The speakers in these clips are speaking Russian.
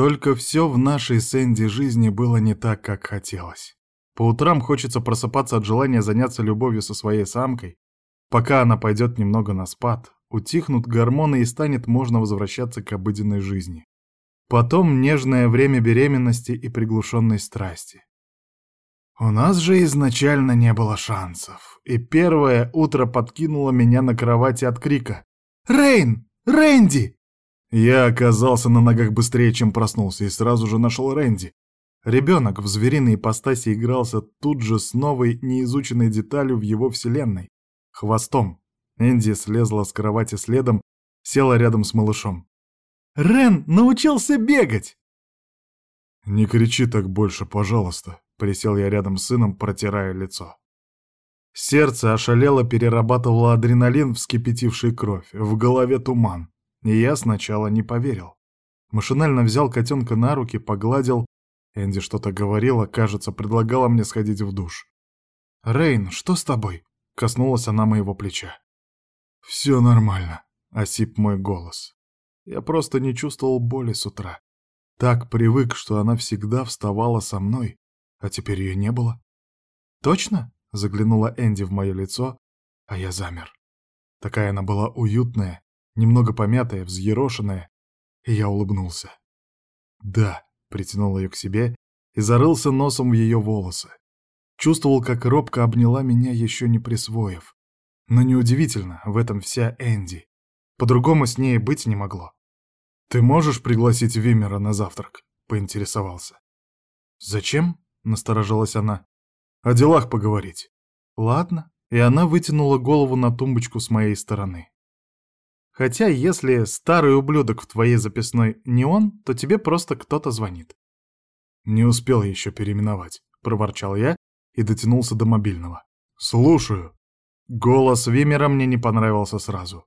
Только все в нашей с Энди жизни было не так, как хотелось. По утрам хочется просыпаться от желания заняться любовью со своей самкой, пока она пойдет немного на спад, утихнут гормоны и станет можно возвращаться к обыденной жизни. Потом нежное время беременности и приглушенной страсти. У нас же изначально не было шансов, и первое утро подкинуло меня на кровати от крика «Рейн! Рэнди!» Я оказался на ногах быстрее, чем проснулся, и сразу же нашел Рэнди. Ребенок в звериной ипостаси игрался тут же с новой, неизученной деталью в его вселенной — хвостом. Энди слезла с кровати следом, села рядом с малышом. «Рен научился бегать!» «Не кричи так больше, пожалуйста», — присел я рядом с сыном, протирая лицо. Сердце ошалело перерабатывало адреналин, вскипятивший кровь, в голове туман. Я сначала не поверил. Машинально взял котенка на руки, погладил. Энди что-то говорила, кажется, предлагала мне сходить в душ. «Рейн, что с тобой?» — коснулась она моего плеча. «Все нормально», — осип мой голос. Я просто не чувствовал боли с утра. Так привык, что она всегда вставала со мной, а теперь ее не было. «Точно?» — заглянула Энди в мое лицо, а я замер. Такая она была уютная, немного помятая, взъерошенная, и я улыбнулся. «Да», — притянул ее к себе и зарылся носом в ее волосы. Чувствовал, как робко обняла меня, еще не присвоив. Но неудивительно, в этом вся Энди. По-другому с ней быть не могло. «Ты можешь пригласить Вимера на завтрак?» — поинтересовался. «Зачем?» — насторожилась она. «О делах поговорить». «Ладно». И она вытянула голову на тумбочку с моей стороны. Хотя, если старый ублюдок в твоей записной не он, то тебе просто кто-то звонит. Не успел еще переименовать, проворчал я и дотянулся до мобильного. Слушаю. Голос Вимера мне не понравился сразу.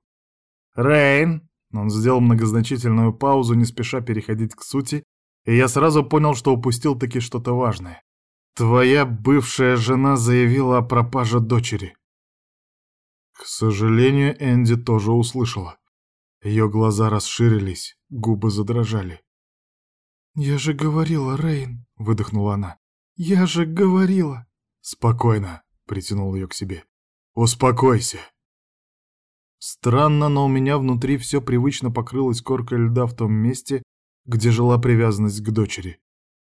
Рейн! Он сделал многозначительную паузу, не спеша переходить к сути, и я сразу понял, что упустил таки что-то важное. Твоя бывшая жена заявила о пропаже дочери. К сожалению, Энди тоже услышала. Ее глаза расширились, губы задрожали. «Я же говорила, Рейн», — выдохнула она. «Я же говорила». «Спокойно», — притянул ее к себе. «Успокойся». Странно, но у меня внутри все привычно покрылось коркой льда в том месте, где жила привязанность к дочери.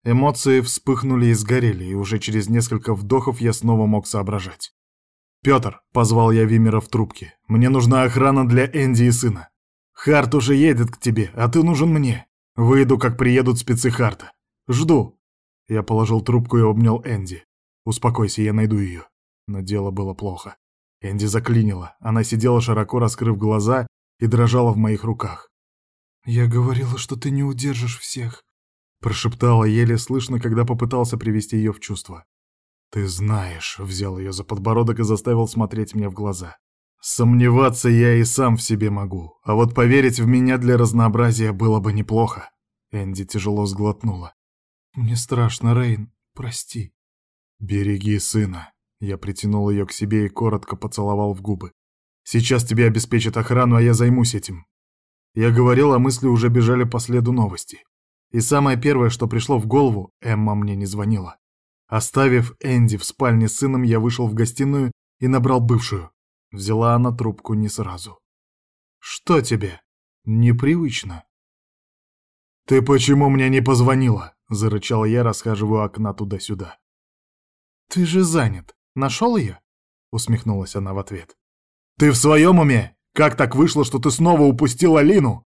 Эмоции вспыхнули и сгорели, и уже через несколько вдохов я снова мог соображать. «Петр», — позвал я Вимера в трубке, — «мне нужна охрана для Энди и сына. Харт уже едет к тебе, а ты нужен мне. Выйду, как приедут спецы Харта. Жду. Я положил трубку и обнял Энди. Успокойся, я найду ее. Но дело было плохо. Энди заклинила. Она сидела широко раскрыв глаза и дрожала в моих руках. «Я говорила, что ты не удержишь всех», — прошептала еле слышно, когда попытался привести ее в чувство. «Ты знаешь», — взял ее за подбородок и заставил смотреть мне в глаза. Сомневаться я и сам в себе могу, а вот поверить в меня для разнообразия было бы неплохо. Энди тяжело сглотнула. Мне страшно, Рейн, прости. Береги сына. Я притянул ее к себе и коротко поцеловал в губы. Сейчас тебе обеспечат охрану, а я займусь этим. Я говорил, а мысли уже бежали по следу новости. И самое первое, что пришло в голову, Эмма мне не звонила. Оставив Энди в спальне с сыном, я вышел в гостиную и набрал бывшую. Взяла она трубку не сразу. «Что тебе? Непривычно». «Ты почему мне не позвонила?» — зарычал я, расхаживая окна туда-сюда. «Ты же занят. Нашел ее?» — усмехнулась она в ответ. «Ты в своем уме? Как так вышло, что ты снова упустила Лину?»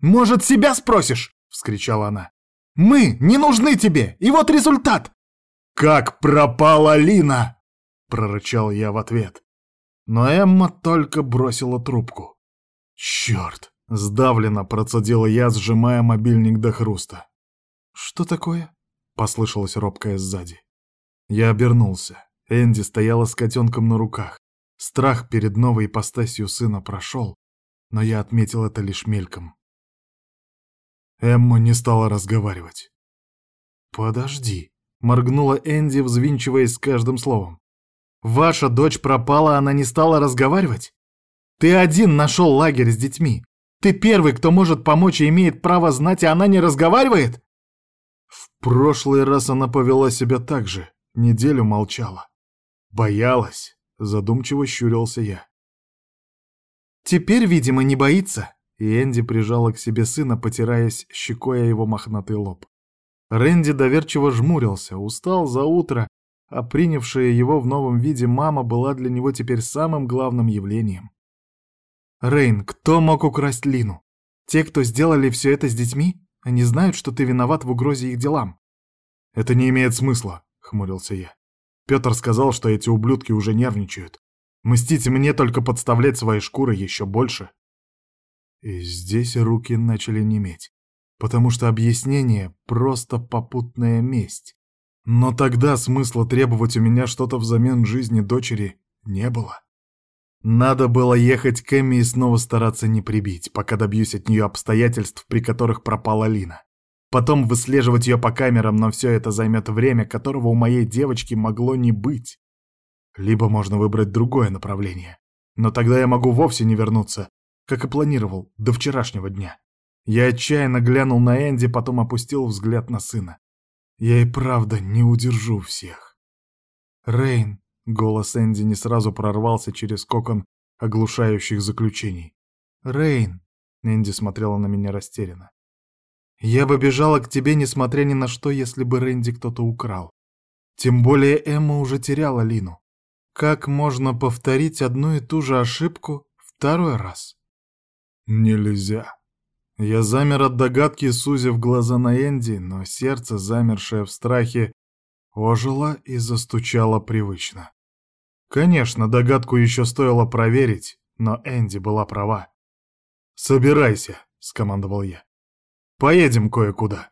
«Может, себя спросишь?» — вскричала она. «Мы не нужны тебе, и вот результат!» «Как пропала Лина!» — прорычал я в ответ. Но Эмма только бросила трубку. «Черт!» — сдавленно процедила я, сжимая мобильник до хруста. «Что такое?» — послышалось робкое сзади. Я обернулся. Энди стояла с котенком на руках. Страх перед новой ипостасью сына прошел, но я отметил это лишь мельком. Эмма не стала разговаривать. «Подожди», — моргнула Энди, взвинчиваясь с каждым словом. Ваша дочь пропала, она не стала разговаривать? Ты один нашел лагерь с детьми. Ты первый, кто может помочь и имеет право знать, и она не разговаривает? прошлый раз она повела себя так же, неделю молчала. Боялась, задумчиво щурился я. Теперь, видимо, не боится. И Энди прижала к себе сына, потираясь щекой о его мохнатый лоб. Рэнди доверчиво жмурился, устал за утро, а принявшая его в новом виде мама была для него теперь самым главным явлением. «Рейн, кто мог украсть Лину? Те, кто сделали все это с детьми? Они знают, что ты виноват в угрозе их делам». «Это не имеет смысла», — хмурился я. Петр сказал, что эти ублюдки уже нервничают. Мстить мне только подставлять свои шкуры еще больше. И здесь руки начали неметь, потому что объяснение — просто попутная месть. Но тогда смысла требовать у меня что-то взамен жизни дочери не было. Надо было ехать к Эмми и снова стараться не прибить, пока добьюсь от нее обстоятельств, при которых пропала Лина. Потом выслеживать ее по камерам, но все это займет время, которого у моей девочки могло не быть. Либо можно выбрать другое направление. Но тогда я могу вовсе не вернуться, как и планировал, до вчерашнего дня. Я отчаянно глянул на Энди, потом опустил взгляд на сына. Я и правда не удержу всех. Рейн, голос Энди не сразу прорвался через кокон оглушающих заключений. Рейн, Энди смотрела на меня растерянно. Я бы бежала к тебе, несмотря ни на что, если бы Рэнди кто-то украл. Тем более Эмма уже теряла Лину. Как можно повторить одну и ту же ошибку второй раз? Нельзя. Я замер от догадки, сузив глаза на Энди, но сердце, замершее в страхе, ожило и застучало привычно. Конечно, догадку еще стоило проверить, но Энди была права. «Собирайся», — скомандовал я. «Поедем кое-куда».